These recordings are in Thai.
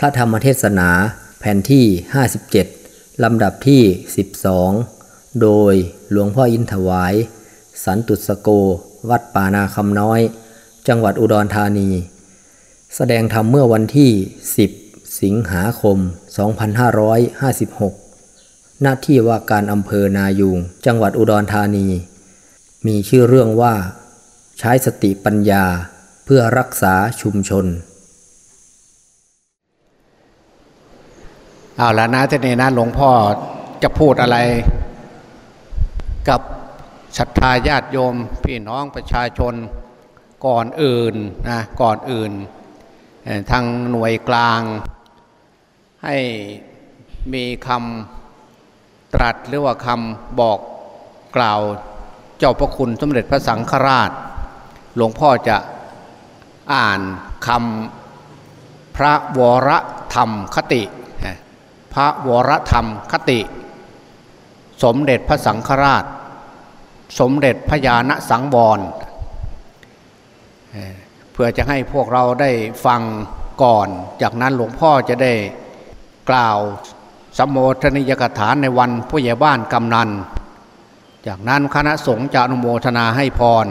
พระธรรมเทศนาแผ่นที่ 57 ลำดับที่ 12 โดยหลวงพ่ออินถวาย สันตุสโก วัดป่านาคำน้อย จังหวัดอุดรธานี แสดงธรรมเมื่อวันที่ 10 สิงหาคม 2556 หน้าที่ว่าการอำเภอนายูงจังหวัดอุดรธานี มีชื่อเรื่องว่า ใช้สติปัญญาเพื่อรักษาชุมชน เอาละนะทีนี้นะหลวงพ่อจะพูดอะไรกับศรัทธาญาติโยม พี่น้องประชาชนก่อนอื่นนะก่อนอื่น ทางหน่วยกลาง ให้มีคำตรัสหรือว่าคำบอกกล่าวเจ้าพระคุณสมเด็จพระสังฆราช หลวงพ่อจะอ่านคำพระวรธรรมคติ ระวรธรรมคติ สมเด็จพระสังฆราช สมเด็จพระญาณสังวรเพื่อจะให้พวกเราได้ฟังก่อน จากนั้นหลวงพ่อจะได้กล่าวสมโภชนิยกถาในวันผู้ใหญ่บ้านกำนัน จากนั้นคณะสงฆ์จะอนุโมทนาให้พร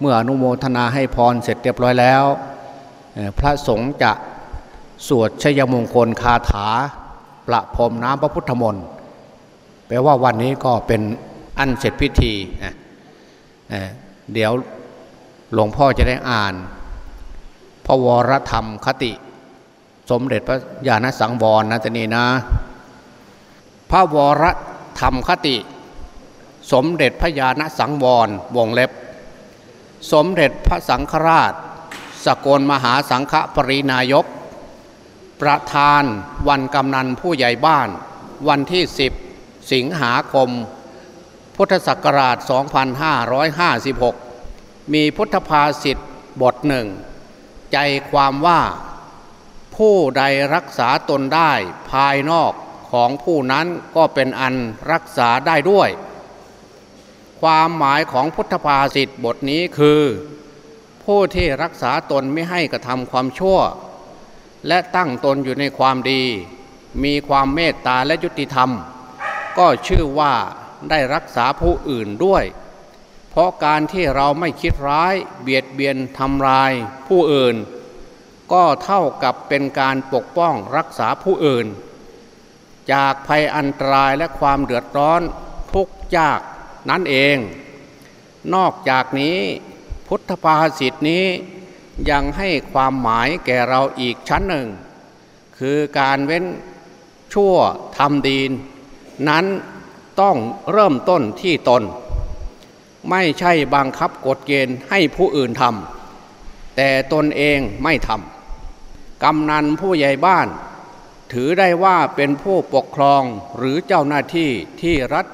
เมื่ออนุโมทนาให้พรเสร็จเรียบร้อยแล้ว พระสงฆ์จะสวดชยมงคลคาถา ประพรมน้ำพระพุทธมนต์แปลว่าวันนี้ก็เป็นอันเสร็จพิธีนะเเดี๋ยวหลวงพ่อจะได้อ่าน พระวรธรรมคติ สมเด็จพระญาณสังวรนะตนีนะ พระวรธรรมคติ สมเด็จพระญาณสังวรวงเล็บ สมเด็จพระสังฆราช สกลมหาสังฆปรินายก ประธานวันกำนันผู้ใหญ่บ้าน วันที่ 10 สิงหาคม พุทธศักราช 2556 มีพุทธภาษิตบทหนึ่ง ใจความว่าผู้ใดรักษาตนได้ภายนอกของผู้นั้นก็เป็นอันรักษาได้ด้วย ความหมายของพุทธภาษิตบทนี้คือ ผู้ที่รักษาตนไม่ให้กระทำความชั่ว และตั้งตนอยู่ในความดี มีความเมตตาและยุติธรรม ก็ชื่อว่าได้รักษาผู้อื่นด้วย เพราะการที่เราไม่คิดร้ายเบียดเบียนทำลายผู้อื่น ก็เท่ากับเป็นการปกป้องรักษาผู้อื่น จากภัยอันตรายและความเดือดร้อนทุกข์ยากนั่นเอง นอกจากนี้พุทธภาษิตนี้ ยังให้ความหมายแก่เราอีกชั้นหนึ่ง คือการเว้นชั่วทำดีนั้นต้องเริ่มต้นที่ตน ไม่ใช่บังคับกฎเกณฑ์ให้ผู้อื่นทำแต่ตนเองไม่ทำกำนันผู้ใหญ่บ้าน ถือได้ว่าเป็นผู้ปกครองหรือเจ้าหน้าที่ที่รัฐ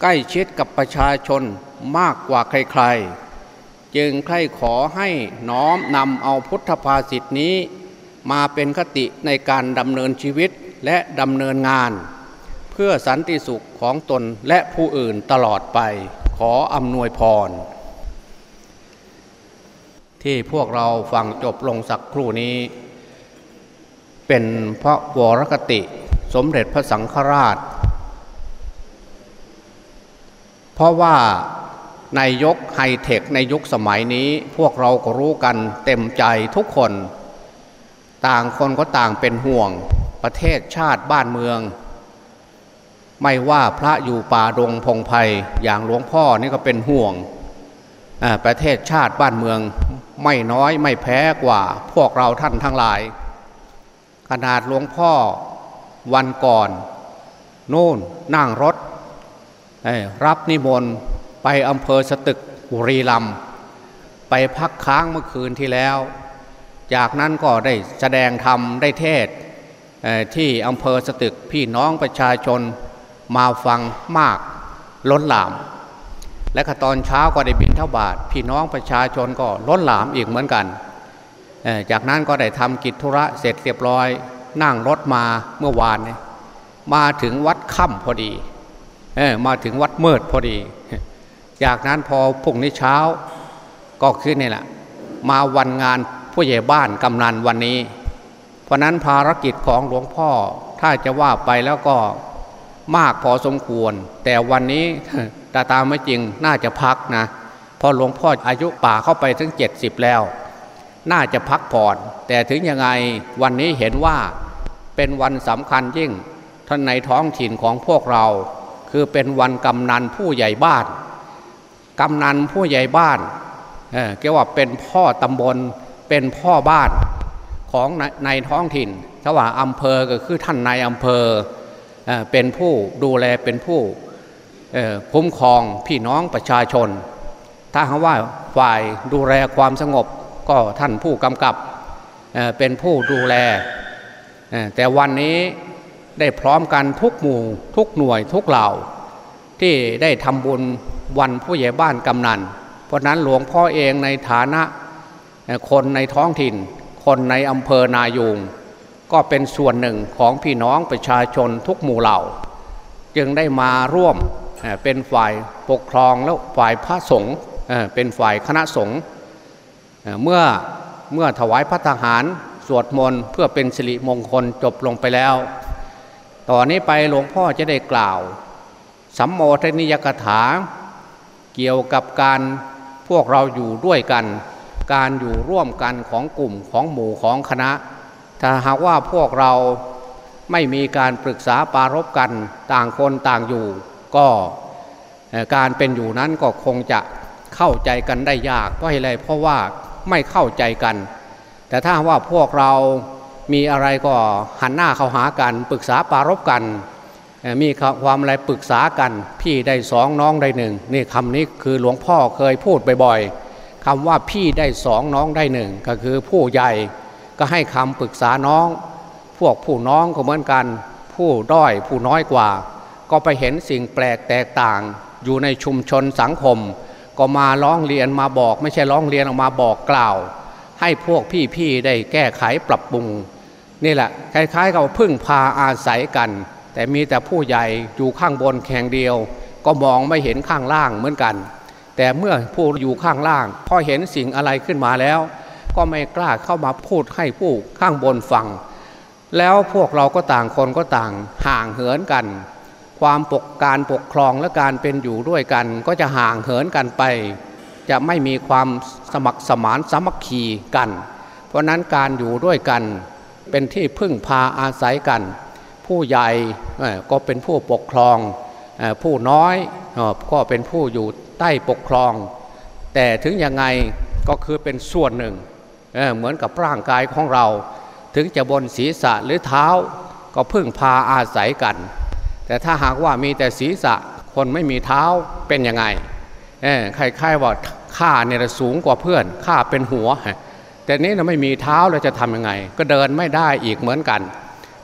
ใกล้ชิดกับประชาชนมากกว่าใครๆ จึงใครขอให้น้อมนำเอาพุทธภาษิตนี้ มาเป็นคติในการดำเนินชีวิตและดำเนินงาน เพื่อสันติสุขของตนและผู้อื่นตลอดไป ขออำนวยพร ที่พวกเราฟังจบลงสักครู่นี้ เป็นพระวรกติสมเด็จพระสังฆราช เพราะว่า ในยกไฮเทคในยุคสมัยนี้พวกเราก็รู้กันเต็มใจทุกคน ต่างคนก็ต่างเป็นห่วงประเทศชาติบ้านเมือง ไม่ว่าพระอยู่ป่าดงพงไพ่อย่างหลวงพ่อนี่ก็เป็นห่วงประเทศชาติบ้านเมืองไม่น้อยไม่แพ้กว่าพวกเราท่านทั้งหลาย ขนาดหลวงพ่อวันก่อน โน่นนั่งรถรับนิมนต์ ไปอำเภอสตึกบุรีลำไปพักค้างเมื่อคืนที่แล้ว จากนั้นก็ได้แสดงธรรมได้เทศที่อำเภอสตึกพี่น้องประชาชนมาฟังมากล้นหลาม และตอนเช้าก็ได้บินเท่าบาท พี่น้องประชาชนก็ล้นหลามอีกเหมือนกัน จากนั้นก็ได้ทำกิจธุระเสร็จเรียบร้อย นั่งรถมาเมื่อวาน มาถึงวัดค่ำพอดีมาถึงวัดเมิดพอดี จากนั้นพอพุ่งนี้เช้า ก็ขึ้นนี่แหละมาวันงานผู้ใหญ่บ้านกำนันวันนี้ เพราะนั้นภารกิจของหลวงพ่อถ้าจะว่าไปแล้วก็มากพอสมควร แต่วันนี้ตาตามไม่จริงน่าจะพักนะพอหลวงพ่ออายุป่าเข้าไปถึง 70 แล้ว น่าจะพักผ่อน แต่ถึงยังไงวันนี้เห็นว่าเป็นวันสำคัญยิ่งท่านในท้องถิ่นของพวกเรา คือเป็นวันกำนันผู้ใหญ่บ้าน กำนันผู้ใหญ่บ้านเออเกี่ยวว่าเป็นพ่อตำบลเป็นพ่อบ้านของในในท้องถิ่นถ้าว่าอำเภอก็คือท่านนายอำเภอเออเป็นผู้ดูแลเป็นผู้คุ้มครองพี่น้องประชาชน ถ้าหากว่าฝ่ายดูแลความสงบก็ท่านผู้กำกับเอ่อเป็นผู้ดูแลเอ่อแต่วันนี้ได้พร้อมกันทุกหมู่ทุกหน่วยทุกเหล่าที่ได้ทำบุญ วันผู้ใหญ่บ้านกำนัน เพราะนั้นหลวงพ่อเองในฐานะคนในท้องถิ่น คนในอำเภอนายูงก็เป็นส่วนหนึ่งของพี่น้องประชาชนทุกหมู่เหล่า จึงได้มาร่วมเป็นฝ่ายปกครองแล้วฝ่ายพระสงฆ์เป็นฝ่ายคณะสงฆ์เอ่อเมื่อเมื่อถวายพระทหารสวดมนต์เพื่อเป็นสิริมงคลจบลงไปแล้ว ต่อนนี้ไปหลวงพ่อจะได้กล่าวสัมโมทนิยกถา เกี่ยวกับการพวกเราอยู่ด้วยกัน การอยู่ร่วมกันของกลุ่มของหมู่ของคณะ ถ้าหากว่าพวกเราไม่มีการปรึกษาปารบกันต่างคนต่างอยู่ ก็การเป็นอยู่นั้นก็คงจะเข้าใจกันได้ยากเพราะอะไรเพราะว่าไม่เข้าใจกัน แต่ถ้าว่าพวกเรามีอะไรก็หันหน้าเข้าหากันปรึกษาปารบกัน มีความอะไรปรึกษากัน พี่ได้สองน้องได้หนึ่งนี่คำนี้คือหลวงพ่อเคยพูดบ่อยๆคำว่าพี่ได้สองน้องได้หนึ่งก็คือผู้ใหญ่ก็ให้คำปรึกษาน้อง พวกผู้น้องก็เหมือนกัน ผู้ด้อยผู้น้อยกว่า ก็ไปเห็นสิ่งแปลกแตกต่าง อยู่ในชุมชนสังคม ก็มาร้องเรียนมาบอก ไม่ใช่ร้องเรียนออกมาบอกกล่าว ให้พวกพี่ๆได้แก้ไขปรับปรุง นี่แหละคล้ายๆกับพึ่งพาอาศัยกัน แต่มีแต่ผู้ใหญ่อยู่ข้างบนแข่งเดียว ก็มองไม่เห็นข้างล่างเหมือนกัน แต่เมื่อผู้อยู่ข้างล่าง พอเห็นสิ่งอะไรขึ้นมาแล้ว ก็ไม่กล้าเข้ามาพูดให้ผู้ข้างบนฟัง แล้วพวกเราก็ต่างคนก็ต่างห่างเหินกัน ความปกการปกครองและการเป็นอยู่ด้วยกัน ก็จะห่างเหินกันไป จะไม่มีความสมัครสมานสามัคคีกัน เพราะนั้นการอยู่ด้วยกันเป็นที่พึ่งพาอาศัยกัน ผู้ใหญ่ก็เป็นผู้ปกครอง ผู้น้อยก็เป็นผู้อยู่ใต้ปกครอง แต่ถึงยังไงก็คือเป็นส่วนหนึ่งเเหมือนกับร่างกายของเรา ถึงจะบนศีรษะหรือเท้าก็พึ่งพาอาศัยกัน แต่ถ้าหากว่ามีแต่ศีรษะคนไม่มีเท้าเป็นยังไงใครๆว่าข้าเนี่ยสูงกว่าเพื่อนข้าเป็นหัว แต่นี้เราไม่มีเท้าเราจะทำยังไง ก็เดินไม่ได้อีกเหมือนกัน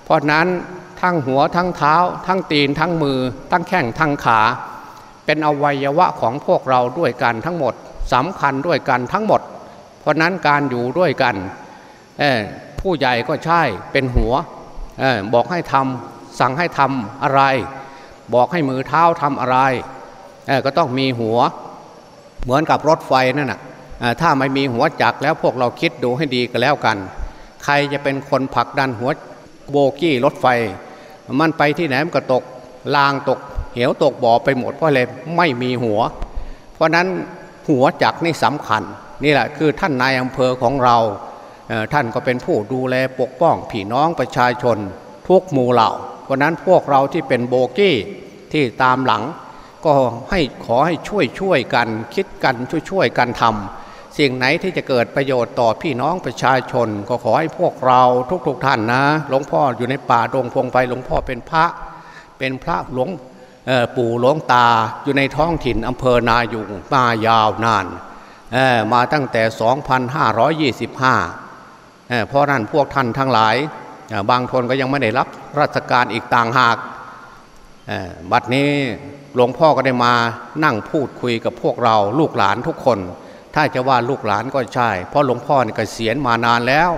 เพราะนั้น ทั้งหัวทั้งเท้า ทั้งตีนทั้งมือ ทั้งแข้งทั้งขา เป็นอวัยวะของพวกเราด้วยกันทั้งหมดสำคัญด้วยกันทั้งหมด เพราะนั้นการอยู่ด้วยกันผู้ใหญ่ก็ใช่เป็นหัวอบอกให้ทำสั่งให้ทำอะไร บอกให้มือเท้าทำอะไรก็ต้องมีหัว เหมือนกับรถไฟนั่นนะถ้าไม่มีหัวจักแล้วพวกเราคิดดูให้ดีก็แล้วกัน ใครจะเป็นคนผลักดันหัวโบกี้รถไฟ มันไปที่ไหนมันก็ตกลางตก เหวตกบ่อไปหมดเพราะอะไรไม่มีหัว เพราะนั้นหัวจักนี่สำคัญ นี่แหละคือท่านนายอำเภอของเราเท่านก็เป็นผู้ดูแลปกป้องพี่น้องประชาชนทุกหมู่เหล่า เพราะนั้นพวกเราที่เป็นโบกี้ที่ตามหลัง ก็ให้ขอให้ช่วยช่วยกันคิดกันช่วยช่วยกันทำ สิ่งไหนที่จะเกิดประโยชน์ต่อพี่น้องประชาชน ก็ขอให้พวกเราทุกๆทท่านนะ หลวงพ่ออยู่ในป่าดงพงไฟหลวงพ่อเป็นพระ เป็นพระหลวงปู่หลวงตาอยู่ในท้องถิ่นอำเภอนายุงมายาวนานมาตั้งแต่ 2525เอ่อเพราะนั้นพวกท่านทั้งหลาย บางคนก็ยังไม่ได้รับราชการอีกต่างหากบัดนี้หลวงพ่อก็ได้มานั่งพูดคุยกับพวกเราลูกหลานทุกคน ถ้าจะว่าลูกหลานก็ใช่ เพราะหลวงพ่อนี่เกษียณมานานแล้ว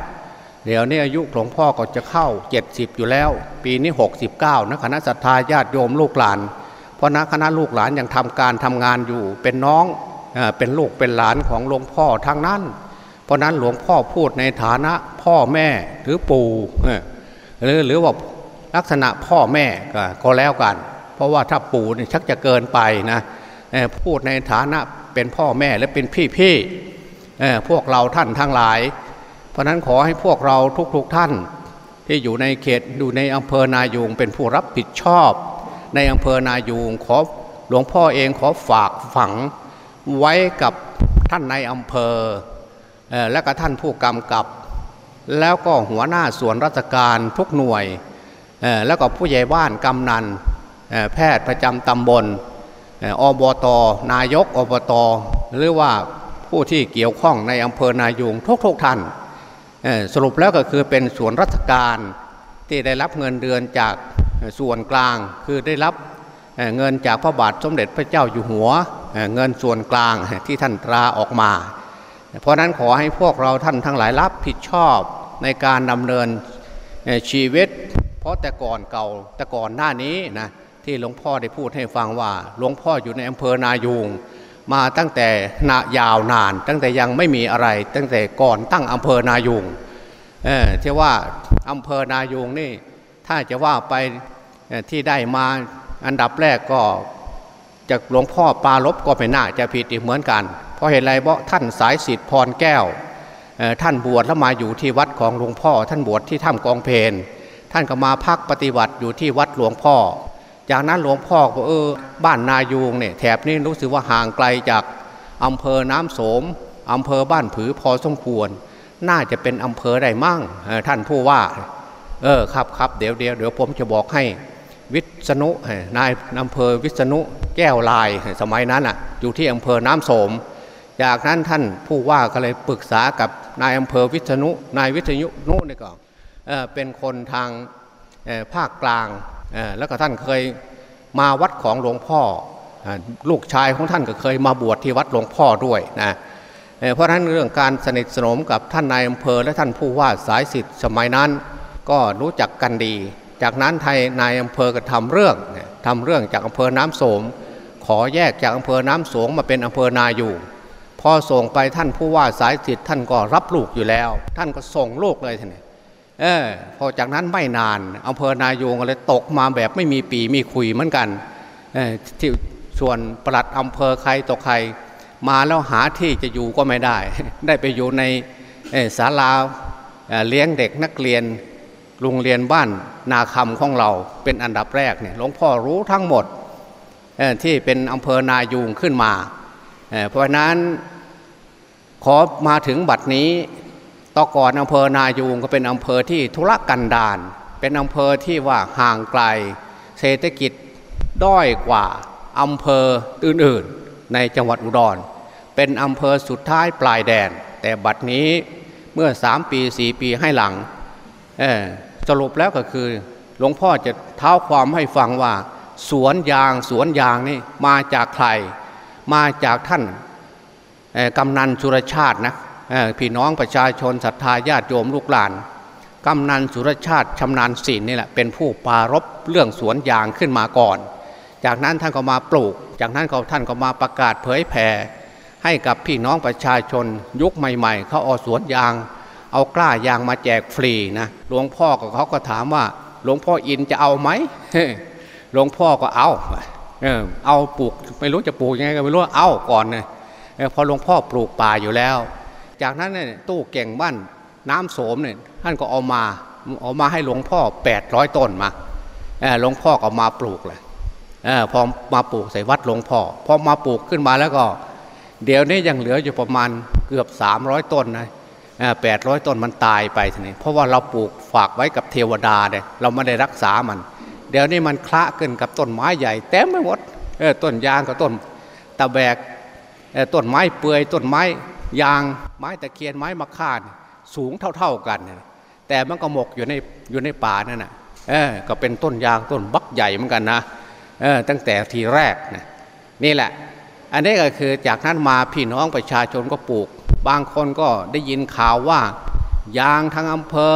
เดี๋ยวนี้อายุหลวงพ่อก็จะเข้า 70 อยู่แล้ว ปีนี้ 69นะคณะศรัทธาญาติโยมลูกหลาน เพราะนะคณะลูกหลานยังทำการทำงานอยู่เป็นน้องเอเป็นลูกเป็นหลานของหลวงพ่อทั้งนั้นเพเพราะนั้นหลวงพ่อพูดในฐานะพ่อแม่หรือปู่หรือหรือว่าลักษณะพ่อแม่ก็แล้วกัน เพราะว่าถ้าปู่นี่ชักจะเกินไปนะพูดในฐานะ เป็นพ่อแม่และเป็นพี่พี่พวกเราท่านทั้งหลาย เพราะนั้นขอให้พวกเราทุกๆทท่าน ที่อยู่ในเขตอยู่ในอำเภอนายูงเป็นผู้รับผิดชอบ ในอำเภอนายูงขอหลวงพ่อเองขอฝากฝังไว้กับท่านในอำเภอและก็ท่านผู้กำกับ แล้วก็หัวหน้าส่วนราชการทุกหน่วย แล้วก็ผู้ใหญ่บ้านกำนันแพทย์ประจำตำบล อบตนายกอบตหรือว่าผู้ที่เกี่ยวข้องในอำเภอนายูงทุกๆท่านสรุปแล้วก็คือเป็นส่วนราชการที่ได้รับเงินเดือนจากส่วนกลาง คือได้รับเงินจากพระบาทสมเด็จพระเจ้าอยู่หัวเงินส่วนกลางที่ท่านตราออกมา เพราะนั้นขอให้พวกเราท่านทั้งหลายรับผิดชอบในการดำเนินชีวิต เพราะแต่ก่อนเก่าแต่ก่อนหน้านี้นะ ที่หลวงพ่อได้พูดให้ฟังว่า หลวงพ่ออยู่ในอำเภอนายูงมาตั้งแต่นายาวนาน ตั้งแต่ยังไม่มีอะไร ตั้งแต่ก่อนตั้งอำเภอนายูงเออที่ว่าอำเภอนายูงนี่ ถ้าจะว่าไปที่ได้มาอันดับแรกก็จากหลวงพ่อปาลบก็ไม่น่าจะผิดอีกเหมือนกัน เพราะเหตุไรเพราะท่านสายสิทธิพรแก้วท่านบวชแล้วมาอยู่ที่วัดของหลวงพ่อ ท่านบวชที่ถ้ำกองเพนท่านก็มาพักปฏิบัติอยู่ที่วัดหลวงพ่อ จากนั้นหลวงพ่อก็เออบ้านนายูงเนี่ยแถบนี้รู้สึกว่าห่างไกลจากอำเภอน้ำโสมอำเภอบ้านผือพอสมควร น่าจะเป็นอำเภอใดมั่งท่านผู้ว่า เออครับครับเดี๋ยวเดี๋ยวเดี๋ยวผมจะบอกให้วิษณุนายอำเภอวิษณุแก้วลายสมัยนั้นอะอยู่ที่อำเภอน้ำโสม จากนั้นท่านผู้ว่าก็เลยปรึกษากับนายอำเภอวิษณุนายวิษณุนุนี่ก็เป็นคนทางภาคกลาง แล้วก็ท่านเคยมาวัดของหลวงพ่อ ลูกชายของท่านก็เคยมาบวชที่วัดหลวงพ่อด้วยนะเพราะฉะนั้นเรื่องการสนิทสนมกับท่านนายอำเภอและท่านผู้ว่าสายสิทธิ์สมัยนั้น ก็รู้จักกันดี จากนั้นไทยนายอำเภอก็ทำเรื่องทำเรื่องจากอำเภอน้ำโสม ขอแยกจากอำเภอน้ำโสงมาเป็นอำเภอนาอยู่พอส่งไปท่านผู้ว่าสายสิทธิ์ท่านก็รับลูกอยู่แล้ว ท่านก็ส่งลูกเลยท่าน เออพอจากนั้นไม่นานอำเภอนายูงก็เลยตกมาแบบไม่มีปีมีคุยเหมือนกันเออที่ส่วนปลัดอำเภอใครตกใคร มาแล้วหาที่จะอยู่ก็ไม่ได้ ได้ไปอยู่ในศาลาเลี้ยงเด็กนักเรียนโรงเรียนบ้านนาคำของเราเป็นอันดับแรกเนี่ยหลวงพ่อรู้ทั้งหมดที่เป็นอำเภอนายูงขึ้นมา เพราะนั้นขอมาถึงบัดนี้ ต่อก่อนอำเภอนายูงก็เป็นอำเภอที่ธุรกันดารเป็นอำเภอที่ว่าห่างไกล เศรษฐกิจด้อยกว่าอำเภออื่นๆ ในจังหวัดอุดร เป็นอำเภอสุดท้ายปลายแดน แต่บัดนี้เมื่อสามปีสี่ปีให้หลังสรุปแล้วก็คือหลวงพ่อจะเท้าความให้ฟังว่า สวนยางสวนยางนี่มาจากใคร มาจากท่านกำนันสุรชาตินะ พี่น้องประชาชนศรัทธาญาติโยมลูกหลานกำนันสุรชาติชำนาญศิลนี่แหละเป็นผู้ปารบเรื่องสวนยางขึ้นมาก่อน จากนั้นท่านก็มาปลูก จากนั้นเขาท่านก็มาประกาศเผยแผ่ให้กับพี่น้องประชาชนยุคใหม่ ๆเขาเอาสวนยาง เอากล้ายางมาแจกฟรีนะหลวงพ่อกับเขาก็ถามว่า หลวงพ่ออินจะเอาไหมหลวงพ่อก็เอาเออเอาปลูกไม่รู้จะปลูกยังไงก็ไม่รู้เอาก่อนเลยพอหลวงพ่อปลูกป่าอยู่แล้ว จากนั้นเนี่ยตู้เก่งบ้านน้ำโสมเนี่ยท่านก็เอามาเอามาให้หลวงพ่อแปดร้อยต้นมาหลวงพ่อก็มาปลูกเลยพอมาปลูกใส่วัดหลวงพ่อพอมาปลูกขึ้นมาแล้วก็ เดี๋ยวนี้ยังเหลืออยู่ประมาณเกือบสามร้อยต้นนะแปดร้อยต้นมันตายไปทีนี้เพราะว่าเราปลูกฝากไว้กับเทวดาเนี่ยเราไม่ได้รักษามัน เดี๋ยวนี้มันคละขึ้นกับต้นไม้ใหญ่เต็มไปหมดต้นยางกับต้นตะแบกต้นไม้เปื่อยต้นไม้ ยางไม้ตะเคียนไม้มะข่านสูงเท่า ๆกัน แต่มันก็หมกอยู่ในอยู่ในป่านั่นนะเออก็เป็นต้นยางต้นบักใหญ่เหมือนกันนะเออตั้งแต่ทีแรกนะนี่แหละ อันนี้ก็คือจากนั้นมาพี่น้องประชาชนก็ปลูก บางคนก็ได้ยินข่าวว่ายางทางอำเภอ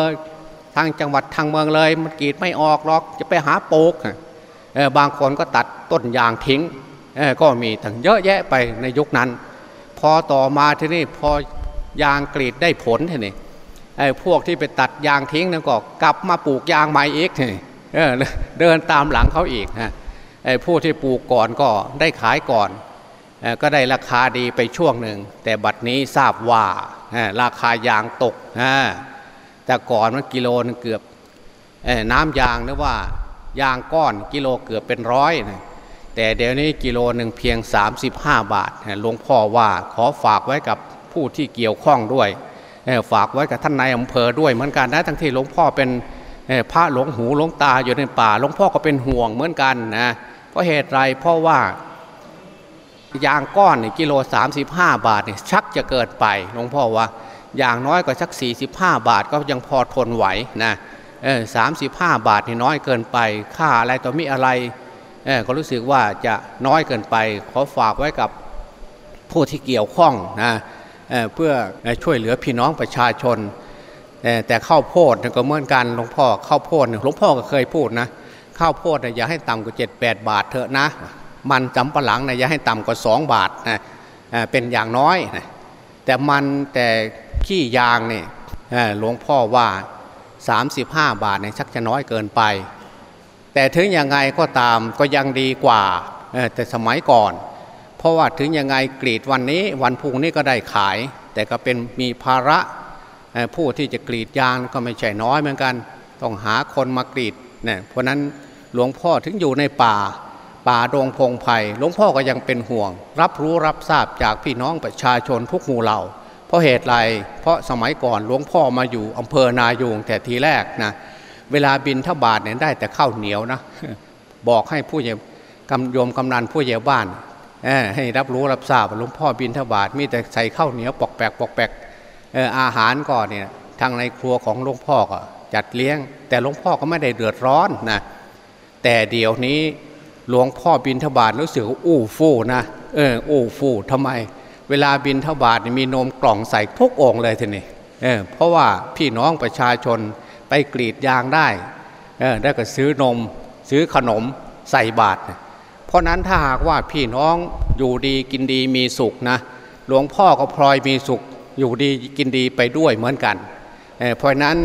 ทางจังหวัดทางเมืองเลยมันกีดไม่ออกหรอกจะไปหาโปกบางคนก็ตัดต้นยางทิ้งก็มีทั้งเยอะแยะไปในยุคนั้น พอต่อมาที่นี่พอยางกรีดได้ผลทีนี่ไอ้พวกที่ไปตัดยางทิ้งนั่นก็กลับมาปลูกยางใหม่อีกทีนี่เออเดินตามหลังเขาอีกนะไอ้ผู้ที่ปลูกก่อนก็ได้ขายก่อนอก็ได้ราคาดีไปช่วงหนึ่ง แต่บัดนี้ทราบว่าราคายางตกนะแต่ก่อนมันกิโลนึงเกือบอน้ำยางนึกว่ายางก้อนกิโลเกือบเป็นร้อยนะ แต่เดี๋ยวนี้กิโลหนึ่งเพียง 35 บาทหลวงพ่อว่าขอฝากไว้กับผู้ที่เกี่ยวข้องด้วย ฝากไว้กับท่านนายอำเภอด้วยเหมือนกันนะทั้งที่หลวงพ่อเป็นพระหลวงหูหลวงตาอยู่ในป่าหลวงพ่อก็เป็นห่วงเหมือนกันนะเพราะเหตุไรเพราะว่ายางก้อนกิโล 35 บาทนี่ชักจะเกิดไปหลวงพ่อว่าอย่างน้อยก็ชัก 45 บาทก็ยังพอทนไหวนะสามสิบห้าบาทนี่น้อยเกินไปค่าอะไรต่อมีอะไร ก็รู้สึกว่าจะน้อยเกินไป ขอฝากไว้กับผู้ที่เกี่ยวข้องนะเเพื่อช่วยเหลือพี่น้องประชาชน แต่ข้าวโพดก็เหมือนกันหลวงพ่อข้าวโพดหลวงพ่อก็เคยพูดนะข้าวโพดอย่าให้ต่ำกว่าเจ็ดแปดบาทเถอะนะ มันจำปะหลังนะอย่าให้ต่ำกว่าสองบาทนะเป็นอย่างน้อยนะแต่มันแต่ขี้ยางเนี่ยหลวงพ่อว่า 35 บาทเนี่ยชักจะน้อยเกินไป แต่ถึงยังไงก็ตามก็ยังดีกว่าแต่สมัยก่อน เพราะว่าถึงยังไงกรีดวันนี้วันพุ่งนี้ก็ได้ขาย แต่ก็เป็นมีภาระผู้ที่จะกรีดยางก็ไม่ใช่น้อยเหมือนกัน ต้องหาคนมากรีดเนี่ยเพราะนั้นหลวงพ่อถึงอยู่ในป่า ป่าดงพงไพ่หลวงพ่อก็ยังเป็นห่วง รับรู้รับทราบจากพี่น้องประชาชนทุกหมู่เหล่า เพราะเหตุไรเพราะสมัยก่อนหลวงพ่อมาอยู่อำเภอนายูงแต่ทีแรกนะ เวลาบินทบาทเนี่ยได้แต่ข้าวเหนียวนะบอกให้ผู้ใหญ่กำยมกำนันผู้ใหญ่บ้านให้รับรู้รับทราบหลวงพ่อบินทบาทมีแต่ใส่ข้าวเหนียวปอกแปกปอกแปกอาหารก่อนเนี่ยทางในครัวของหลวงพ่อก็จัดเลี้ยง แต่หลวงพ่อก็ไม่ได้เดือดร้อนนะแต่เดี๋ยวนี้หลวงพ่อบินทบาทรู้สึกอู้ฟู่นะเอออู้ฟู่ทำไม เวลาบินทบาทมีนมกล่องใส่ทุกองเลยทีนี้เเพราะว่าพี่น้องประชาชน ไปกรีดยางได้ได้ก็ซื้อนม ซื้อขนมใส่บาตรเพราะนั้นถ้าหากว่าพี่น้องอยู่ดีกินดีมีสุขนะหลวงพ่อก็พลอยมีสุขอยู่ดีกินดีไปด้วยเหมือนกันเพราะนั้น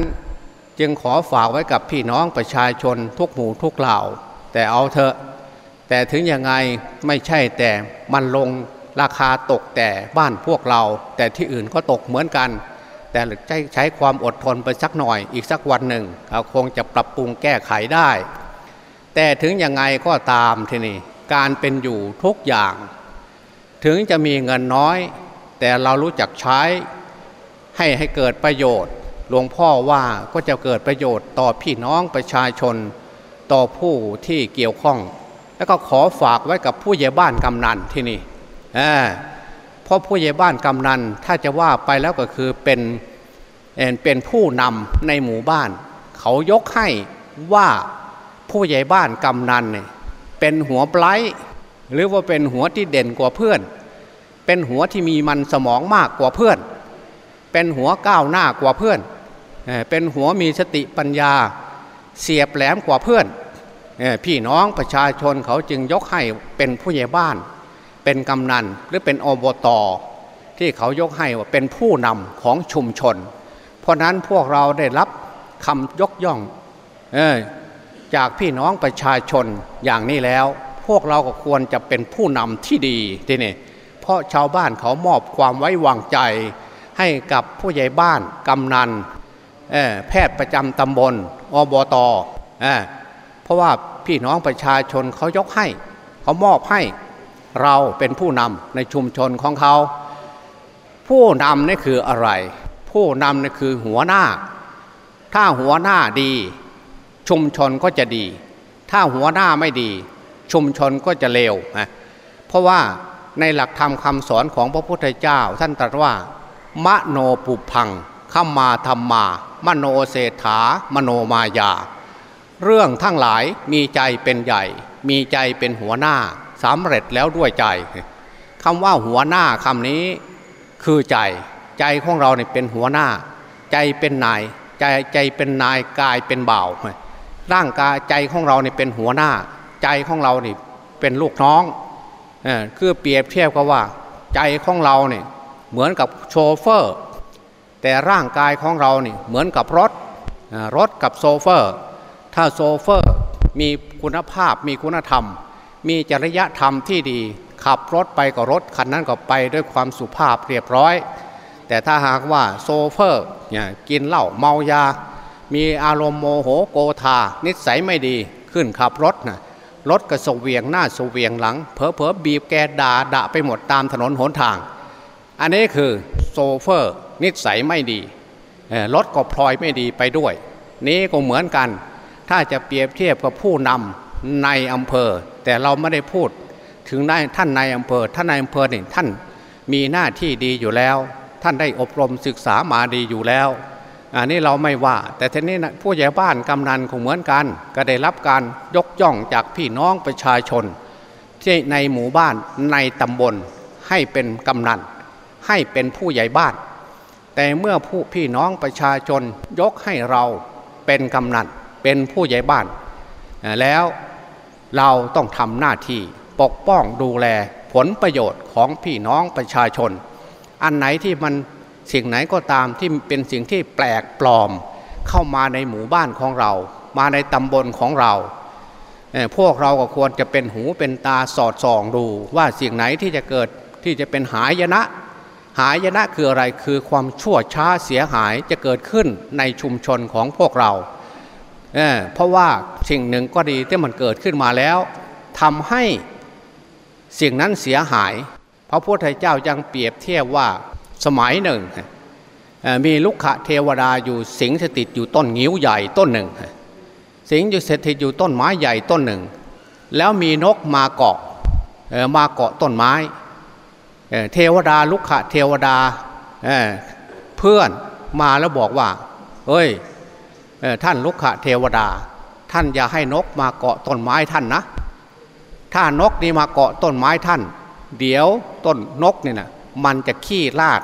จึงขอฝากไว้กับพี่น้องประชาชนทุกหมู่ทุกเหล่า แต่เอาเถอะ แต่ถึงยังไงไม่ใช่แต่มันลงราคาตกแต่บ้านพวกเรา แต่ที่อื่นก็ตกเหมือนกัน แต่ใช้ใช้ความอดทนไปสักหน่อยอีกสักวันหนึ่งเราคงจะปรับปรุงแก้ไขได้ แต่ถึงยังไงก็ตามทีนี้การเป็นอยู่ทุกอย่าง ถึงจะมีเงินน้อย แต่เรารู้จักใช้ให้ให้เกิดประโยชน์ หลวงพ่อว่าก็จะเกิดประโยชน์ต่อพี่น้องประชาชน ต่อผู้ที่เกี่ยวข้อง แล้วก็ขอฝากไว้กับผู้ใหญ่บ้านกำนันที่นี่ เพราะผู้ใหญ่บ้านกำนันถ้าจะว่าไปแล้วก็คือเป็นเป็นผู้นำในหมู่บ้าน เขายกให้ว่าผู้ใหญ่บ้านกำนันเนี่ยเป็นหัวไบรหรือว่าเป็นหัวที่เด่นกว่าเพื่อน เป็นหัวที่มีมันสมองมากกว่าเพื่อน เป็นหัวก้าวหน้ากว่าเพื่อน เป็นหัวมีสติปัญญาเสียบแหลมกว่าเพื่อน พี่น้องประชาชนเขาจึงยกให้เป็นผู้ใหญ่บ้าน เป็นกำนันหรือเป็นอบตอที่เขายกให้ว่าเป็นผู้นำของชุมชน เพราะนั้นพวกเราได้รับคำยกย่องอจากพี่น้องประชาชนอย่างนี้แล้ว พวกเราก็ควรจะเป็นผู้นำที่ดีทีนี่เพราะชาวบ้านเขามอบความไว้วางใจ ให้กับผู้ใหญ่บ้านกำนันแพทย์ประจำตำบลอบตเพราะว่าพี่น้องประชาชนเขายกให้ เขามอบให้ เราเป็นผู้นำในชุมชนของเขา ผู้นำนี่คืออะไร ผู้นำนี่คือหัวหน้า ถ้าหัวหน้าดี ชุมชนก็จะดี ถ้าหัวหน้าไม่ดี ชุมชนก็จะเลวนะเพราะว่าในหลักธรรมคำสอนของพระพุทธเจ้า ท่านตรัสว่ามโนปุพังขมมาธรรมา มโนเศรษฐามโนมายา เรื่องทั้งหลายมีใจเป็นใหญ่ มีใจเป็นหัวหน้า สำเร็จแล้วด้วยใจคำว่าหัวหน้าคำนี้คือใจใจของเราเนี่ยเป็นหัวหน้า ใจเป็นนายใจใจเป็นนายกายเป็นบ่าวร่างกายใจของเราเนี่ยเป็นหัวหน้า ใจของเราเนี่ยเป็นลูกน้องเออคือเปรียบเทียบกับว่า ใจของเราเนี่ยเหมือนกับโชเฟอร์ แต่ร่างกายของเราเนี่เหมือนกับรถรถกับโซเฟอร์ ถ้าโชเฟอร์มีคุณภาพมีคุณธรรม มีจริยธรรมที่ดี ขับรถไปกับรถคันนั้นก็ไปด้วยความสุภาพเรียบร้อย แต่ถ้าหากว่าโชเฟอร์เนี่ยกินเหล้าเมายา มีอารมณ์โมโหโกธานิสัยไม่ดีขึ้นขับรถนะรถก็เหวี่ยงหน้าเหวี่ยงหลังเพอเพอบีบแตรด่าด่าไปหมดตามถนนหนทาง อันนี้คือโชเฟอร์ นิสัยไม่ดีรถก็พลอยไม่ดีไปด้วย นี้ก็เหมือนกัน ถ้าจะเปรียบเทียบกับผู้นำ ในอำเภอ แต่เราไม่ได้พูดถึงได้ท่านในอำเภอ ท่านในอำเภอนี่ท่านมีหน้าที่ดีอยู่แล้ว ท่านได้อบรมศึกษามาดีอยู่แล้วอันนี้เราไม่ว่า แต่ทีนี้นะผู้ใหญ่บ้านกำนันคงเหมือนกัน ก็ได้รับการยกย่องจากพี่น้องประชาชน ที่ในหมู่บ้านในตำบลให้เป็นกำนันให้เป็นผู้ใหญ่บ้าน แต่เมื่อผู้พี่น้องประชาชนยกให้เราเป็นกำนันเป็นผู้ใหญ่บ้าน แล้ว เราต้องทำหน้าที่ปกป้องดูแลผลประโยชน์ของพี่น้องประชาชน อันไหนที่มันสิ่งไหนก็ตามที่เป็นสิ่งที่แปลกปลอม เข้ามาในหมู่บ้านของเรา มาในตำบลของเรา พวกเราก็ควรจะเป็นหูเป็นตาสอดส่องดู ว่าสิ่งไหนที่จะเกิดที่จะเป็นหายนะ หายนะคืออะไรคือความชั่วช้าเสียหายจะเกิดขึ้นในชุมชนของพวกเรา เเพราะว่าสิ่งหนึ่งก็ดีที่มันเกิดขึ้นมาแล้วทำให้สิ่งนั้นเสียหาย พระพุทธเจ้ายังเปรียบเทียบว่าสมัยหนึ่ง มีลุกขะเทวดาอยู่สิงสถิตอยู่ต้นงิ้วใหญ่ต้นหนึ่ง สิงอยู่สถิตอยู่ต้นไม้ใหญ่ต้นหนึ่ง แล้วมีนกมาเกาะมาเกาะต้นไม้เทวดาลุกขะเทวดาเพื่อนมาแล้วบอกว่า เอ้ย ท่านลุกขะเทวดา ท่านอย่าให้นกมาเกาะต้นไม้ท่านนะ ถ้านกนี่มาเกาะต้นไม้ท่าน เดี๋ยวต้นนกนี่นะมันจะขี้ลาก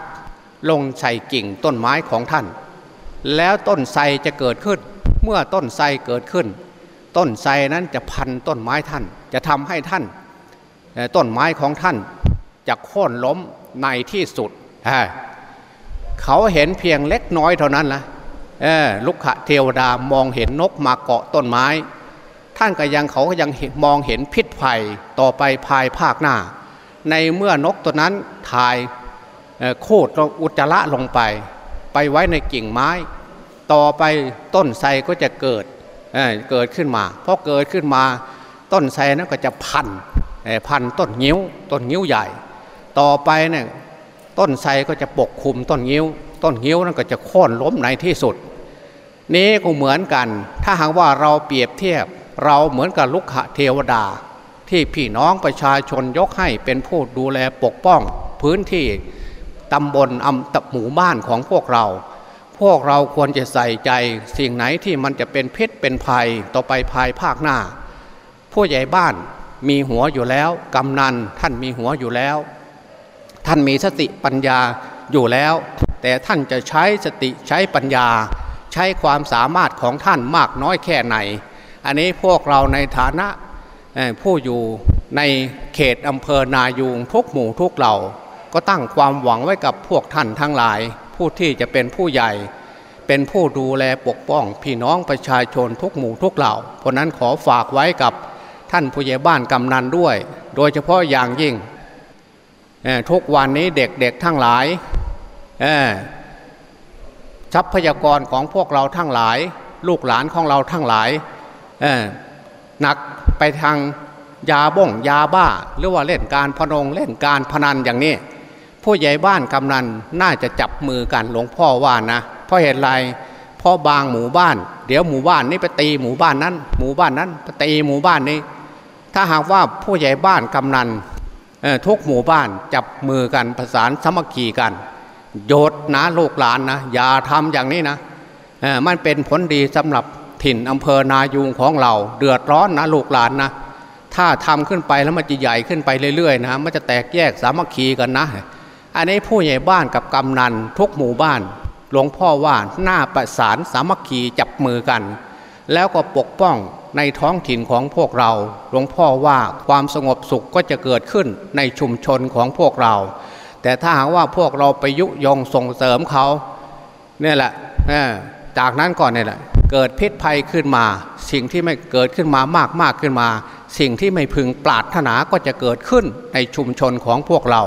ลงใส่กิ่งต้นไม้ของท่าน แล้วต้นไทรจะเกิดขึ้น เมื่อต้นไทรเกิดขึ้น ต้นไทรนั้นจะพันต้นไม้ท่าน จะทำให้ท่านต้นไม้ของท่านจะโค่นล้มในที่สุด เขาเห็นเพียงเล็กน้อยเท่านั้นละ ลุกขะเทวดามองเห็นนกมาเกาะต้นไม้ ท่านก็ยังเขาก็ยังมองเห็นพิษภัยต่อไปภายภาคหน้า ในเมื่อนกตัวนั้นถ่ายโคตรอุจจาระลงไป ไปไว้ในกิ่งไม้ ต่อไปต้นไทรก็จะเกิดเเกิดขึ้นมาพอเกิดขึ้นมาต้นไทรนั้นก็จะพันพันต้นงิ้วต้นงิ้วใหญ่ ต่อไปเนี่ยต้นไทรก็จะปกคลุมต้นงิ้ว ต้นงิ้วนั้นก็จะโค่นล้มในที่สุด นี้ก็เหมือนกัน ถ้าหากว่าเราเปรียบเทียบ เราเหมือนกับลุกขะเทวดา ที่พี่น้องประชาชนยกให้เป็นผู้ดูแลปกป้อง พื้นที่ตำบลอำตหมู่บ้านของพวกเรา พวกเราควรจะใส่ใจสิ่งไหนที่มันจะเป็นพิษเป็นภัยต่อไปภายภาคหน้า ผู้ใหญ่บ้านมีหัวอยู่แล้ว กำนันท่านมีหัวอยู่แล้ว ท่านมีสติปัญญาอยู่แล้ว แต่ท่านจะใช้สติใช้ปัญญา ใช้ความสามารถของท่านมากน้อยแค่ไหน อันนี้พวกเราในฐานะผู้อยู่ในเขตอำเภอนายูงทุกหมู่ทุกเหล่า ก็ตั้งความหวังไว้กับพวกท่านทั้งหลาย ผู้ที่จะเป็นผู้ใหญ่ เป็นผู้ดูแลปกป้องพี่น้องประชาชนทุกหมู่ทุกเหล่า เพราะนั้นขอฝากไว้กับท่านผู้ใหญ่บ้านกำนันด้วย โดยเฉพาะอย่างยิ่งทุกวันนี้เด็กๆทั้งหลาย ทรัพยากรของพวกเราทั้งหลาย ลูกหลานของเราทั้งหลายหนักไปทางยาบ้งยาบ้า หรือว่าเล่นการพนงเล่นการพนันอย่างนี้ ผู้ใหญ่บ้านกำนันน่าจะจับมือกันหลวงพ่อว่านะ เพราะเหตุไรเพราะบางหมู่บ้าน เดี๋ยวหมู่บ้านนี้ไปตีหมู่บ้านนั้น หมู่บ้านนั้นไปตีหมู่บ้านนี้ ถ้าหากว่าผู้ใหญ่บ้านกำนันทุกหมู่บ้านจับมือกันประสานสมัคคีกัน โยดนะลูกหลานนะอย่าทำอย่างนี้นะมันเป็นผลดีสำหรับถิ่นอำเภอนายูงของเรา เดือดร้อนนะลูกหลานนะถ้าทำขึ้นไปแล้วมันจะใหญ่ขึ้นไปเรื่อยๆนะมันจะแตกแยกสามัคคีกันนะ อันนี้ผู้ใหญ่บ้านกับกำนันทุกหมู่บ้าน หลวงพ่อว่าหน้าประสานสามัคคีจับมือกัน แล้วก็ปกป้องในท้องถิ่นของพวกเรา หลวงพ่อว่าความสงบสุขก็จะเกิดขึ้นในชุมชนของพวกเรา แต่ถ้าหากว่าพวกเราไปยุยงส่งเสริมเขาเนี่ยแหละจากนั้นก่อนเนี่ยแหละเกิดพิษภัยขึ้นมา สิ่งที่ไม่เกิดขึ้นมามากมากขึ้นมา สิ่งที่ไม่พึงปรารถนาก็จะเกิดขึ้นในชุมชนของพวกเรา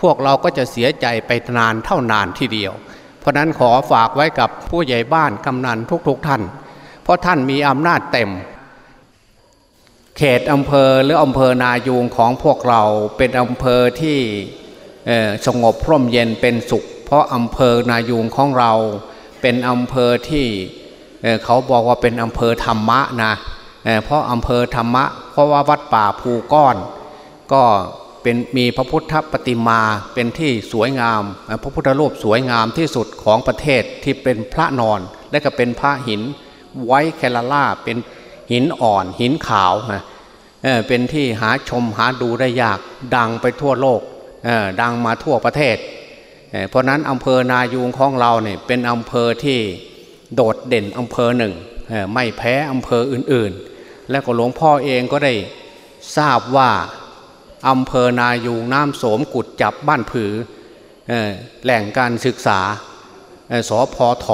พวกเราก็จะเสียใจไปนานเท่านานทีเดียว เพราะนั้นขอฝากไว้กับผู้ใหญ่บ้านกำนันทุกๆทท่าน เพราะท่านมีอำนาจเต็ม เขตอำเภอหรืออำเภอนายูงของพวกเราเป็นอำเภอที่ สงบพร่มเย็นเป็นสุข เพราะอำเภอนายูงของเราเป็นอำเภอที่เขาบอกว่าเป็นอำเภอธรรมะนะเพราะอำเภอธรรมะ เพราะว่าวัดป่าภูก้อน ก็เป็นมีพระพุทธปฏิมาเป็นที่สวยงาม พระพุทธรูปสวยงามที่สุดของประเทศที่เป็นพระนอน และก็เป็นพระหินไว้แคลาล่าเป็นหินอ่อนหินขาวนะเป็นที่หาชมหาดูได้ยากดังไปทั่วโลก ดังมาทั่วประเทศ เพราะนั้นอำเภอนายูงของเราเนี่ยเป็นอำเภอที่โดดเด่นอำเภอหนึ่งไม่แพ้อำเภออื่นๆ และก็หลวงพ่อเองก็ได้ทราบว่าอำเภอนายูงน้ำโสมกุดจับบ้านผือแหล่งการศึกษาสพท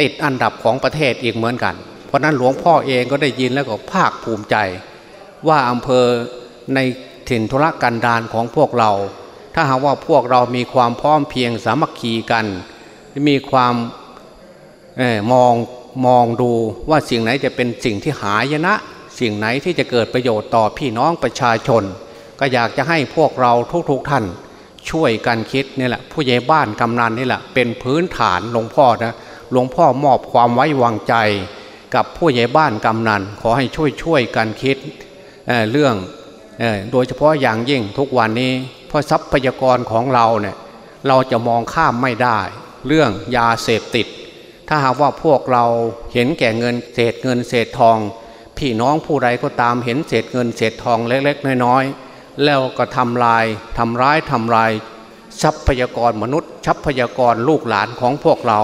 ติดอันดับของประเทศอีกเหมือนกัน เพราะนั้นหลวงพ่อเองก็ได้ยินแล้วก็ภาคภูมิใจ ว่าอำเภอใน ถิ่นธุรกันดารของพวกเรา ถ้าหากว่าพวกเรามีความพร้อมเพียงสามัคคีกัน มีความมองมองดูว่าสิ่งไหนจะเป็นสิ่งที่หายนะ สิ่งไหนที่จะเกิดประโยชน์ต่อพี่น้องประชาชน ก็อยากจะให้พวกเราทุกๆทท่าน ช่วยกันคิดนี่แหละผู้ใหญ่บ้านกำนันนี่แหละเป็นพื้นฐานหลวงพ่อนะหลวงพ่อมอบความไว้วางใจกับผู้ใหญ่บ้านกำนันขอให้ช่วยช่วยกันคิดเเรื่อง โดยเฉพาะอย่างยิ่งทุกวันนี้เพราะทรัพยากรของเราเนี่ยเราจะมองข้ามไม่ได้ เรื่องยาเสพติด ถ้าหากว่าพวกเราเห็นแก่เงินเศษเงินเศษทอง พี่น้องผู้ใดก็ตามเห็นเศษเงินเศษทองเล็ก ๆ น้อยๆแล้วก็ทำลายทำร้ายทำลาย ทรัพยากรมนุษย์ ทรัพยากรลูกหลานของพวกเรา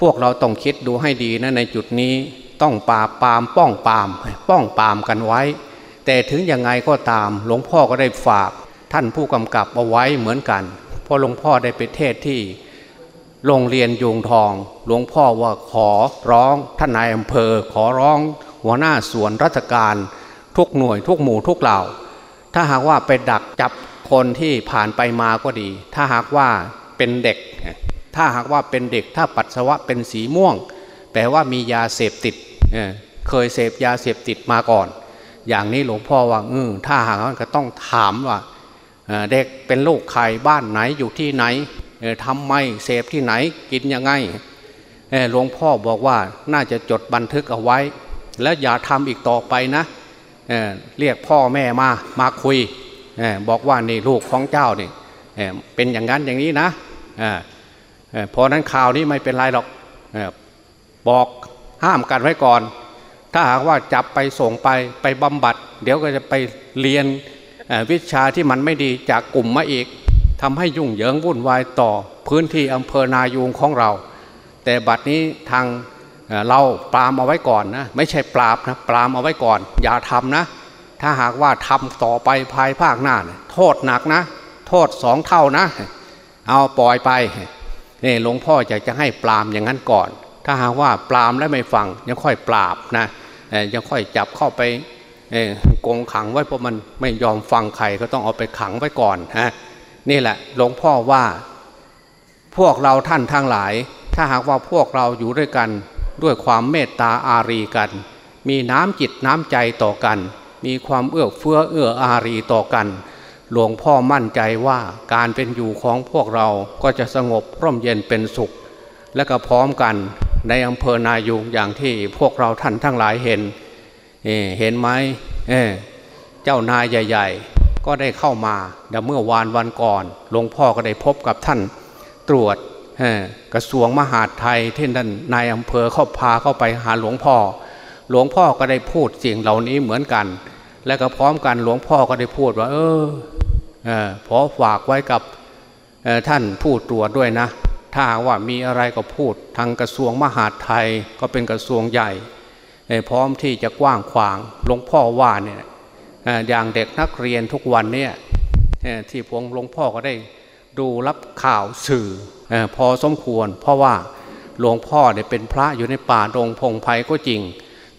พวกเราต้องคิดดูให้ดีนะในจุดนี้ต้องปราบปามป้องปามป้องปามกันไว้ แต่ถึงยังไงก็ตาม หลวงพ่อก็ได้ฝากท่านผู้กำกับเอาไว้เหมือนกันเพราะหลวงพ่อได้ไปเทศที่โรงเรียนยุงทอง หลวงพ่อว่าขอร้องท่านนายอำเภอ ขอร้องหัวหน้าส่วนราชการ ทุกหน่วยทุกหมู่ทุกเหล่า ถ้าหากว่าไปดักจับคนที่ผ่านไปมาก็ดี ถ้าหากว่าเป็นเด็ก ถ้าหากว่าเป็นเด็กถ้าปัสสาวะเป็นสีม่วง แปลว่ามียาเสพติด เคยเสพยาเสพติดมาก่อน อย่างนี้หลวงพ่อว่าเออถ้าหากก็ต้องถามว่าเด็กเป็นลูกใครบ้านไหนอยู่ที่ไหนทำไมเสพที่ไหนกินยังไงหลวงพ่อบอกว่าน่าจะจดบันทึกเอาไว้ แล้วอย่าทำอีกต่อไปนะเเรียกพ่อแม่มามาคุยบอกว่านี่ลูกของเจ้านี่เป็นอย่างนั้นอย่างนี้นะเพราะนั้นข่าวนี้ไม่เป็นไรหรอกบอกห้ามกันไว้ก่อน ถ้าหากว่าจับไปส่งไปไปบำบัด เดี๋ยวก็จะไปเรียนวิชาที่มันไม่ดีจากกลุ่มมาอีกทำให้ยุ่งเหยิงวุ่นวายต่อพื้นที่อำเภอนายูงของเรา แต่บัดนี้ทางเราปรามเอาไว้ก่อนนะไม่ใช่ปราบนะปรามเอาไว้ก่อน อย่าทำนะ ถ้าหากว่าทำต่อไปภายภาคหน้าโทษหนักนะ โทษสองเท่านะ เอาปล่อยไปนี่หลวงพ่ออยากจะให้ปรามอย่างนั้นก่อน ถ้าหากว่าปรามแล้วไม่ฟังยังค่อยปราบนะยังค่อยจับเข้าไปกงขังไว้เพราะมันไม่ยอมฟังใครก็ต้องเอาไปขังไว้ก่อนฮะนี่แหละหลวงพ่อว่าพวกเราท่านทั้งหลาย ถ้าหากว่าพวกเราอยู่ด้วยกันด้วยความเมตตาอารีกัน มีน้ำจิตน้ำใจต่อกัน มีความเอื้อเฟื้อเอื้ออารีต่อกัน หลวงพ่อมั่นใจว่าการเป็นอยู่ของพวกเราก็จะสงบร่มเย็นเป็นสุข และก็พร้อมกัน ในอำเภอนายูงอย่างที่พวกเราท่านทั้งหลายเห็นเเห็นไหมเเจ้านายใหญ่ ๆ ก็ได้เข้ามาเดี๋ยวเมื่อวานวันก่อนหลวงพ่อก็ได้พบกับท่านตรวจกระทรวงมหาดไทยที่ท่านนายอำเภอเข้าพาเข้าไปหาหลวงพ่อ หลวงพ่อก็ได้พูดสิ่งเหล่านี้เหมือนกัน และก็พร้อมกันหลวงพ่อก็ได้พูดว่า เออเออพอฝากไว้กับท่านผู้ตรวจด้วยนะ ถ้าว่ามีอะไรก็พูด ทางกระทรวงมหาดไทยก็เป็นกระทรวงใหญ่พร้อมที่จะกว้างขวางหลวงพ่อว่าเนี่ยอย่างเด็กนักเรียนทุกวันเนี่ยที่พวงหลวงพ่อก็ได้ดูรับข่าวสื่อพอสมควร เพราะว่าหลวงพ่อเนี่ยเป็นพระอยู่ในป่าดงพงไพ่ก็จริง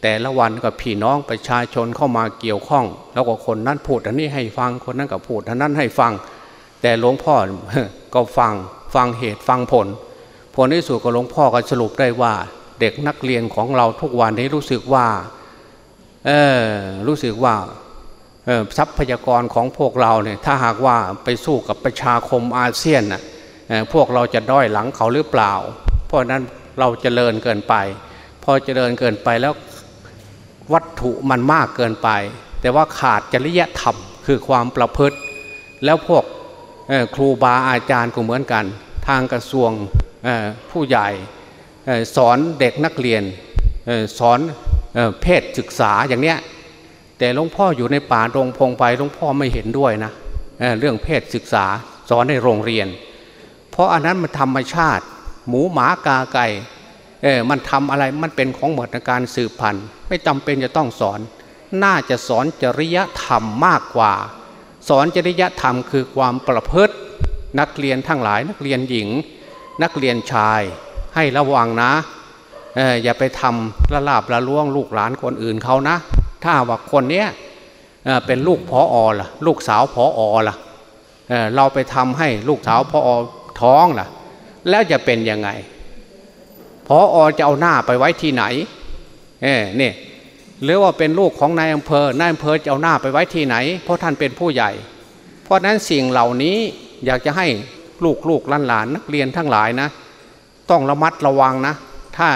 แต่ละวันกับพี่น้องประชาชนเข้ามาเกี่ยวข้อง แล้วก็คนนั้นพูดอันนี้ให้ฟังคนนั้นก็พูดอันนั้นให้ฟัง แต่หลวงพ่อก็ฟัง ฟังเหตุฟังผล ผลที่สุดก็หลวงพ่อก็สรุปได้ว่า เด็กนักเรียนของเราทุกวันนี้รู้สึกว่าเออรู้สึกว่าทรัพยากรของพวกเราเนี่ยถ้าหากว่าไปสู้กับประชาคมอาเซียนน่ะพวกเราจะด้อยหลังเขาหรือเปล่า เพราะนั้นเราจเจริญเกินไป พอเจริญเกินไปแล้ววัตถุมันมากเกินไป แต่ว่าขาดจริยธรรมคือความประพฤติ แล้วพวก ครูบาอาจารย์ก็เหมือนกัน ทางกระทรวงผู้ใหญ่สอนเด็กนักเรียนสอนเพศศึกษาอย่างเนี้ยแต่หลวงพ่ออยู่ในป่าตรงพงไปหลวงพ่อไม่เห็นด้วยนะเเรื่องเพศศึกษาสอนในโรงเรียน เพราะอันนั้นมันธรรมชาติ หมูหมากาไก่เออมันทำอะไรมันเป็นของหมดการสืบพันธุ์ ไม่จำเป็นจะต้องสอน น่าจะสอนจริยธรรมมากกว่า สอนจริยธรรมคือความประพฤติ นักเรียนทั้งหลายนักเรียนหญิง นักเรียนชายให้ระวังนะออย่าไปทำละลาบละล่วงลูกหลานคนอื่นเขานะ ถ้าว่าคนเนี้ยเป็นลูกพออล่ะ ลูกสาวพออล่ะเเราไปทำให้ลูกสาวพออท้องล่ะ แล้วจะเป็นยังไงพออจะเอาหน้าไปไว้ที่ไหน เออนี่ หรือว่าเป็นลูกของนายอำเภอนายอำเภอจะเอาหน้าไปไว้ที่ไหน เพราะท่านเป็นผู้ใหญ่ เพราะนั้นสิ่งเหล่านี้อยากจะให้ลูกลูกหลานนักเรียนทั้งหลายนะ ต้องระมัดระวังนะ ถ้า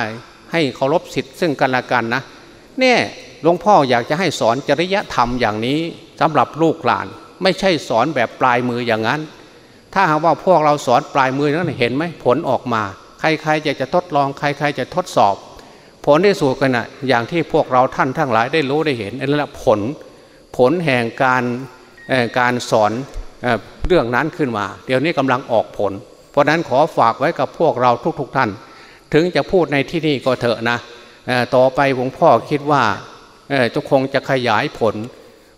ให้เคารพสิทธิ์ซึ่งกันและกันนะเนี่ยหลวงพ่ออยากจะให้สอนจริยธรรมอย่างนี้สำหรับลูกหลาน ไม่ใช่สอนแบบปลายมืออย่างนั้น ถ้าหากว่าพวกเราสอนปลายมือนั้นเห็นไหมผลออกมา ใครๆจะจะทดลอง ใครๆจะทดสอบ ผลที่สุดกันนะอย่างที่พวกเราท่านทั้งหลายได้รู้ได้เห็นนั่นแหละผลผลแห่งการการสอนเรื่องนั้นขึ้นมา เดี๋ยวนี้กำลังออกผล เพราะนั้นขอฝากไว้กับพวกเราทุกๆทท่าน ถึงจะพูดในที่นี่ก็เถอะนะต่อไปหลวงพ่อคิดว่าจะคงจะขยายผล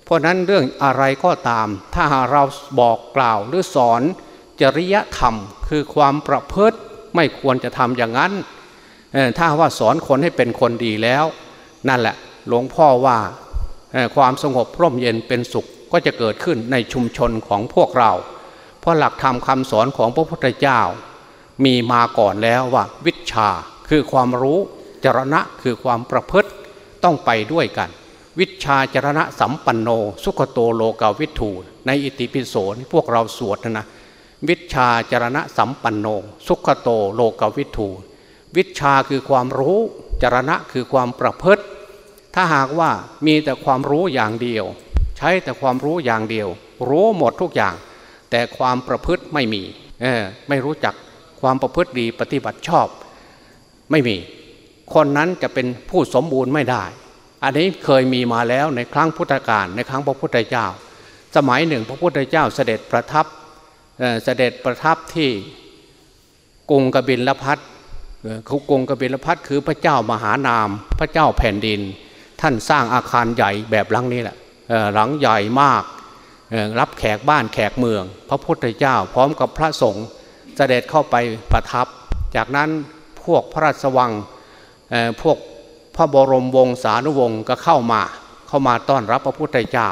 เพราะนั้นเรื่องอะไรก็ตาม ถ้าเราบอกกล่าวหรือสอนจริยธรรม คือความประพฤติไม่ควรจะทำอย่างนั้น ถ้าว่าสอนคนให้เป็นคนดีแล้ว นั่นแหละหลวงพ่อว่าความสงบร่มเย็นเป็นสุขก็จะเกิดขึ้นในชุมชนของพวกเรา เพราะหลักธรรมคาสอนของพระพุทธเจ้า มีมาก่อนแล้วว่า วิชาคือความรู้จรณะคือความประพฤติต้องไปด้วยกัน วิชาจรณะสัมปันโน สุขโตโลกาวิถูในอิติปิโสที่พวกเราสวดนะวิชาจรณะสัมปันโน สุขโตโลกาวิถู วิชาคือความรู้จรณะคือความประพฤติ ถ้าหากว่ามีแต่ความรู้อย่างเดียว ใช้แต่ความรู้อย่างเดียว รู้หมดทุกอย่าง แต่ความประพฤติไม่มีไม่รู้จักความประพฤติดีปฏิบัติชอบ ไม่มี คนนั้นจะเป็นผู้สมบูรณ์ไม่ได้ อันนี้เคยมีมาแล้วในครั้งพุทธกาลในครั้งพระพุทธเจ้า สมัยหนึ่งพระพุทธเจ้าเสด็จประทับเสด็จประทับที่กรุงกบิลพัท เขากรงกบิลพัทคือพระเจ้ามหานาม พระเจ้าแผ่นดิน ท่านสร้างอาคารใหญ่แบบหลังนี้แหละหลังใหญ่มากรับแขกบ้านแขกเมือง พระพุทธเจ้าพร้อมกับพระสงฆ์เสด็จเข้าไปประทับ จากนั้นพวกพระราชวังพวกพระบรมวงศานุวงศ์ก็เข้ามาเข้ามาต้อนรับพระพุทธเจ้า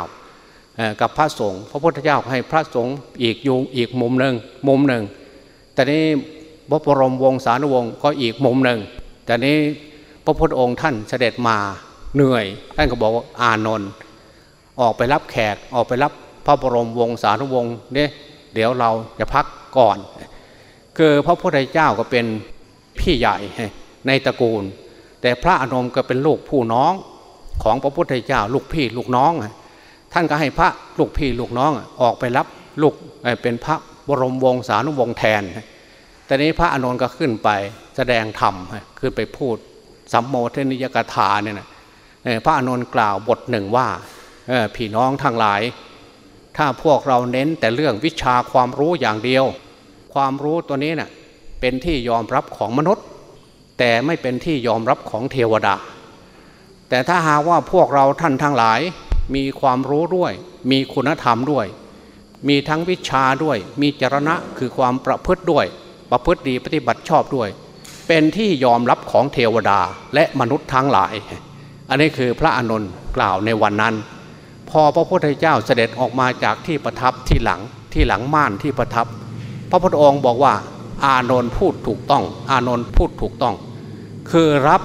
กับพระสงฆ์พระพุทธเจ้าให้พระสงฆ์อีกยุงอีกมุมหนึ่งมุมหนึ่งแต่นี้ พระบรมวงศานุวงศ์ก็อีกมุมหนึ่ง แต่นี้พระพุทธองค์ท่านเสด็จมาเหนื่อย ท่านก็บอกว่าอานนท์ออกไปรับแขกออกไปรับพระบรมวงศานุวงศ์เนี่ยเดี๋ยวเราจะพักก่อน คือพระพุทธเจ้าก็เป็นพี่ใหญ่ในตระกูล แต่พระอนุมก็เป็นลูกผู้น้องของพระพุทธเจ้าลูกพี่ลูกน้อง ท่านก็ให้พระลูกพี่ลูกน้องออกไปรับลูกเป็นพระบรมวงศานุวงศ์แทน แต่นี้พระอนุนก็ขึ้นไปแสดงธรรมขึ้นไปพูดสัมโมทนิยกถาเนี่ยนะพระอนุนกล่าวบทหนึ่งว่าพี่น้องทั้งหลาย ถ้าพวกเราเน้นแต่เรื่องวิชาความรู้อย่างเดียว ความรู้ตัวนี้เนะ่ยเป็นที่ยอมรับของมนุษย์ แต่ไม่เป็นที่ยอมรับของเทวดา แต่ถ้าหาว่าพวกเราท่านทั้งหลายมีความรู้ด้วย มีคุณธรรมด้วย มีทั้งวิชาด้วย มีจรณะคือความประพฤติด้วย ประพฤติดีปฏิบัติชอบด้วย เป็นที่ยอมรับของเทวดาและมนุษย์ทั้งหลาย อันนี้คือพระอานนท์กล่าวในวันนั้น พอพระพุทธเจ้าเสด็จออกมาจากที่ประทับที่หลังที่หลังม่านที่ประทับ พระพุทธองค์บอกว่า อานนท์พูดถูกต้อง อานนท์พูดถูกต้อง คือรับ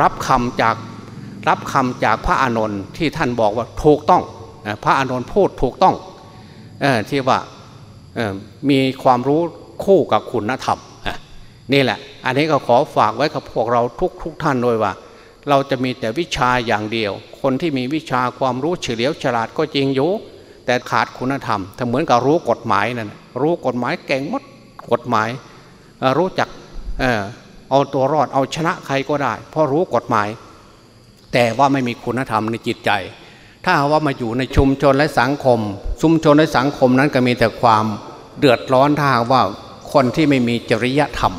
รับคำจากรับคำจากพระอานนท์ที่ท่านบอกว่าถูกต้องพระอานนท์พูดถูกต้องที่ว่ามีความรู้ คู่กับคุณธรรมนี่แหละ อันนี้ก็ขอฝากไว้กับพวกเราทุกทุกท่านด้วยว่า เราจะมีแต่วิชาอย่างเดียว คนที่มีวิชาความรู้เฉลียวฉลาดก็จริงอยู่แต่ขาดคุณธรรมถ้าเหมือนกับรู้กฎหมายนั่นรู้กฎหมายเก่งมดกฎหมาย รู้จักเออเอาตัวรอดเอาชนะใครก็ได้ เพราะรู้กฎหมาย แต่ว่าไม่มีคุณธรรมในจิตใจ ถ้าว่ามาอยู่ในชุมชนและสังคม ชุมชนและสังคมนั้นก็มีแต่ความเดือดร้อนถ้าว่า คนที่ไม่มีจริยธรรม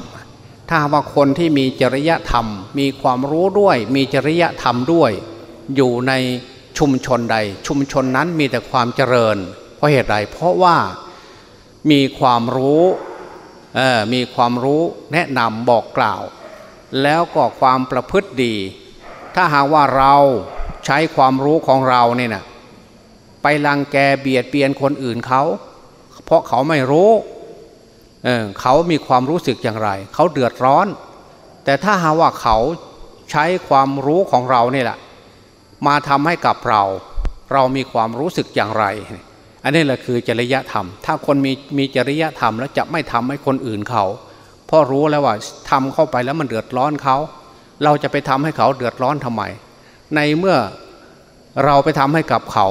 ถ้าว่าคนที่มีจริยธรรม มีความรู้ด้วย มีจริยธรรมด้วย อยู่ในชุมชนใด ชุมชนนั้นมีแต่ความเจริญ เพราะเหตุใดเพราะว่ามีความรู้มีความรู้แนะนำบอกกล่าว แล้วก็ความประพฤติดี ถ้าหากว่าเราใช้ความรู้ของเราเนี่ยนะไปลังแกเบียดเบียนคนอื่นเขา เพราะเขาไม่รู้ เเขามีความรู้สึกอย่างไร เขาเดือดร้อน แต่ถ้าหาว่าเขาใช้ความรู้ของเราเนี่ยแหละมาทำให้กับเรา เรามีความรู้สึกอย่างไร อันนี้แหละคือจริยธรรม ถ้าคนมีมีจริยธรรมแล้วจะไม่ทำให้คนอื่นเขาเพราะรู้แล้วว่าทำเข้าไปแล้วมันเดือดร้อนเขา เราจะไปทำให้เขาเดือดร้อนทำไม ในเมื่อเราไปทำให้กับเขา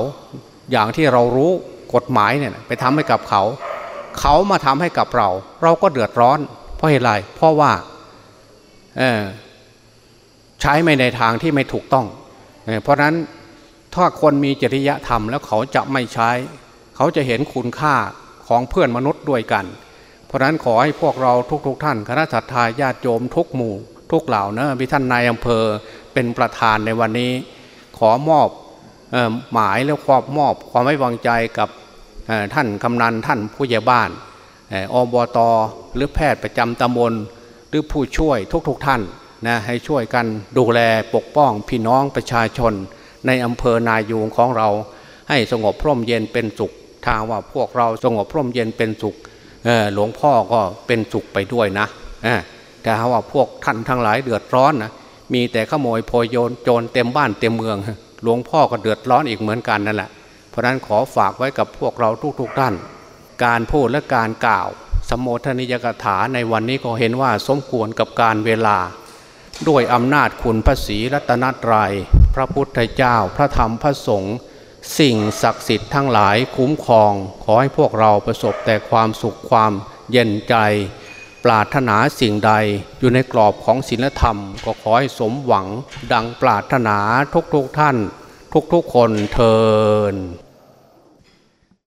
อย่างที่เรารู้กฎหมายเนี่ยไปทำให้กับเขา เขามาทำให้กับเรา เราก็เดือดร้อน เพราะเหตุไรเพราะว่าใช้ไม่ในทางที่ไม่ถูกต้อง เพราะนั้นถ้าคนมีจริยธรรมแล้วเขาจะไม่ใช้ เขาจะเห็นคุณค่าของเพื่อนมนุษย์ด้วยกัน เพราะนั้นขอให้พวกเราทุกๆทท่าน คณะสัตยาญาติโยมทุกหมู่ ทุกเหล่านะพิท่านนายอำเภอเป็นประธานในวันนี้ ขอมอบหมายแล้วควบมอบความไว้วางใจกับ ท่านกำนันท่านผู้ใหญ่บ้านอบตหรือแพทย์ประจำตำบลหรือผู้ช่วยทุกๆทท่านนะให้ช่วยกันดูแลปกป้องพี่น้องประชาชน ในอำเภอนายูงของเรา ให้สงบพร่มเย็นเป็นสุขทางว่าพวกเราสงบพร่มเย็นเป็นสุขหลวงพ่อก็เป็นสุขไปด้วยนะแต่ว่าพวกท่านทั้งหลายเดือดร้อนนะมีแต่ขโมยโพยโยนโจรเต็มบ้านเต็มเมือง หลวงพ่อก็เดือดร้อนอีกเหมือนกันนั่นแหละ เพราะนั้นขอฝากไว้กับพวกเราทุกๆท่าน การพูดและการกล่าว สมโภชนิยกถาในวันนี้ก็เห็นว่าสมควรกับการเวลา ด้วยอำนาจคุณพระศรีรัตนตรยัย พระพุทธเจ้าพระธรรมพระสงฆ์สิ่งศักดิ์สิทธิ์ทั้งหลายคุ้มครอง ขอให้พวกเราประสบแต่ความสุขความเย็นใจ ปราถนาสิ่งใดอยู่ในกรอบของศีลธรรม ก็ขอให้สมหวังดังปราถนาทุกๆทท่าน ทุกๆคนเทิน